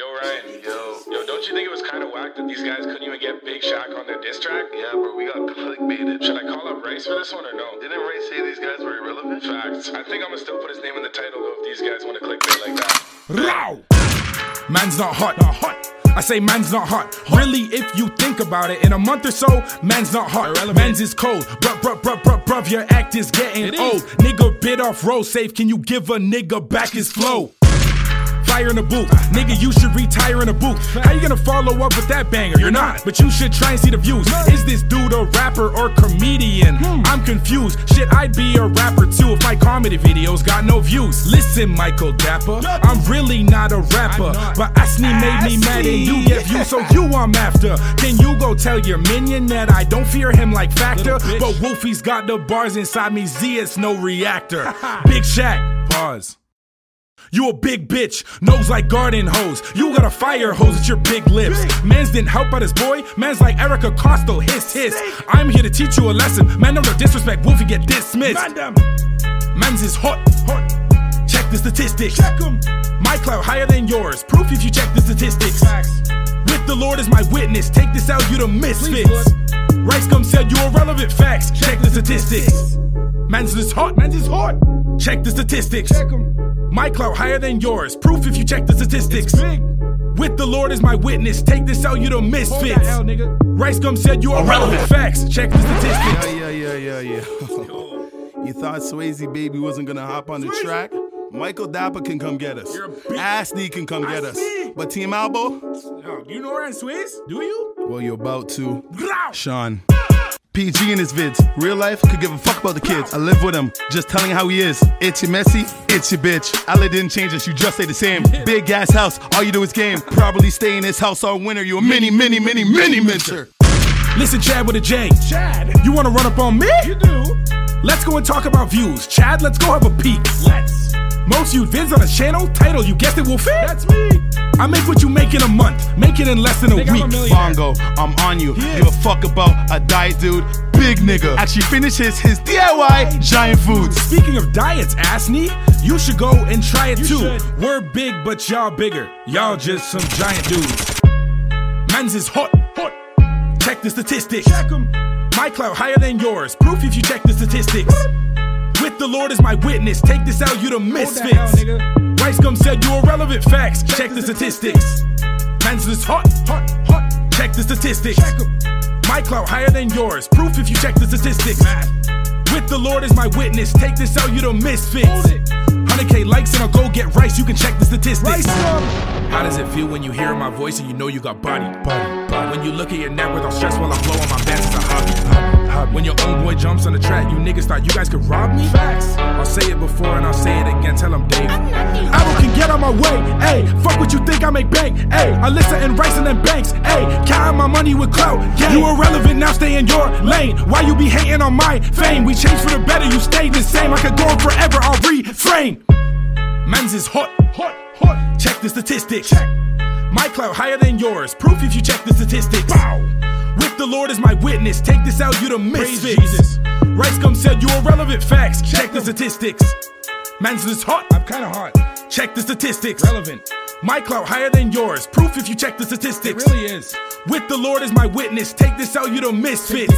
Yo, Ryan. Yo. Yo, don't you think it was kind of whack that these guys couldn't even get Big Shaq on their diss track? Yeah, bro, we got clickbaited. Should I call up Rice for this one or no? Didn't Ray say these guys were irrelevant? Facts. I think I'm gonna still put his name in the title though if these guys want to clickbait like that. Row! Man's not hot, not hot. I say man's not hot. Really, if you think about it, in a month or so, man's not hot. Man's is cold. Bruh, bruh, bruh, bruh, bruh, your act is getting old. Nigga bit off roll safe. Can you give a nigga back his flow? Fire in the booth. Nigga, you should retire in a boot. How you gonna follow up with that banger? You're not, but you should try and see the views. Is this dude a rapper or comedian? I'm confused. Shit, I'd be a rapper too if my comedy videos got no views. Listen, Michael Dapaah, I'm really not a rapper, but Asney made me mad and you get views, so you I'm after. Can you go tell your minion that I don't fear him like Factor? But Wolfie's got the bars inside me, Z, it's no reactor. Big Shaq, pause. You a big bitch, nose like garden hose. You got a fire hose at your big lips. Mans didn't help out his boy. Man's like Erika Costell, hiss, hiss. I'm here to teach you a lesson. Man, no disrespect, Wolfie get dismissed. Man's is hot, hot. Check the statistics. Check 'em. My clout higher than yours. Proof if you check the statistics. Facts. With the Lord as my witness, take this out, you the misfits. Rice gum said you irrelevant facts. Check the statistics. Man's is hot, man's is hot. Check the statistics. Check 'em. My clout higher than yours. Proof if you check the statistics. With the Lord as my witness, take this out, you the misfits. Rice gum said you are relevant facts. Check the statistics. Yeah, yeah, yeah, yeah, yeah. you thought Swayze baby wasn't gonna hop on the track? Michael Dapaah can come get us. You're. Asney can come get us. Asney. But Team Albo, Yo, you know Ryan Swiss? Do you? well, you're about to. Sean. PG in his vids. Real life could give a fuck about the kids. I live with him, just telling how he is. It's your messy, it's your bitch. Allah didn't change us, you just stay the same. Big ass house, all you do is game. Probably stay in this house all winter. You a mini, mini, mini, mini minter. Listen, Chad with a J. Chad. You wanna run up on me? You do. Let's go and talk about views. Chad, let's go have a peek. Let's. Most viewed vids on the channel, title, you guessed it will fit. That's me. I make what you make in a month, make it in less than a week. Bongo, I'm on you. Give a fuck about a diet dude. Big nigga. Actually finishes his DIY giant foods. Speaking of diets, Asney, you should go and try it too. We're big, but y'all bigger. Y'all just some giant dudes. Man's is hot, hot. Check the statistics. Check 'em. My clout higher than yours. Proof if you check the statistics. With the Lord is my witness, take this out, you the misfits. Rice gum said you irrelevant facts. Check the statistics. Man's is hot, hot, hot. Check the statistics. My clout higher than yours. Proof if you check the statistics. With the Lord is my witness, take this out, you the misfits. 100k likes and I'll go get rice, you can check the statistics. How does it feel when you hear my voice and you know you got body? Body, When you look at your net worth, I'll stress while I'm blowing my bands, it's a hobby. hobby. When your own boy jumps on the track, you niggas thought you guys could rob me? Facts. I'll say it before and I'll say it again, tell them Dave. I don't can get on my way, ayy. Fuck what you think I make bank, ayy. Alyssa and Rice and them banks, ayy. Counting my money with clout, yeah. You irrelevant, now stay in your lane. Why you be hating on my fame? We changed for the better, you stayed the same. I could go on forever, I'll reframe. Man's is hot, hot, hot. Check the statistics. Check. My clout higher than yours. Proof if you check the statistics. Bow. With the Lord as my witness, take this out, you the misfits. Rice gum said you irrelevant facts. Check, the statistics. Man's is hot. I'm kinda hot. Check the statistics. Relevant. My clout higher than yours. Proof if you check the statistics. It really is. With the Lord as my witness, take this out, you the misfits.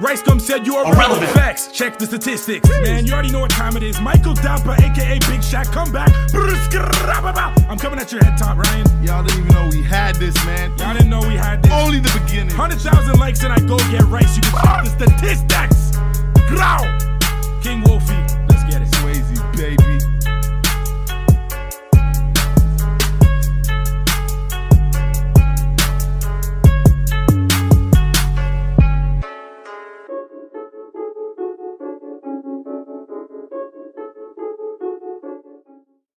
Rice gum said you are irrelevant facts. Check the statistics. Man, you already know what time it is. Michael Dapaah, aka Big Shaq, come back. I'm coming at your head top, Ryan. Y'all didn't even know we had this, man. Y'all didn't know we had this. Only the beginning. 100,000 likes and I go get rice. You can check the statistics.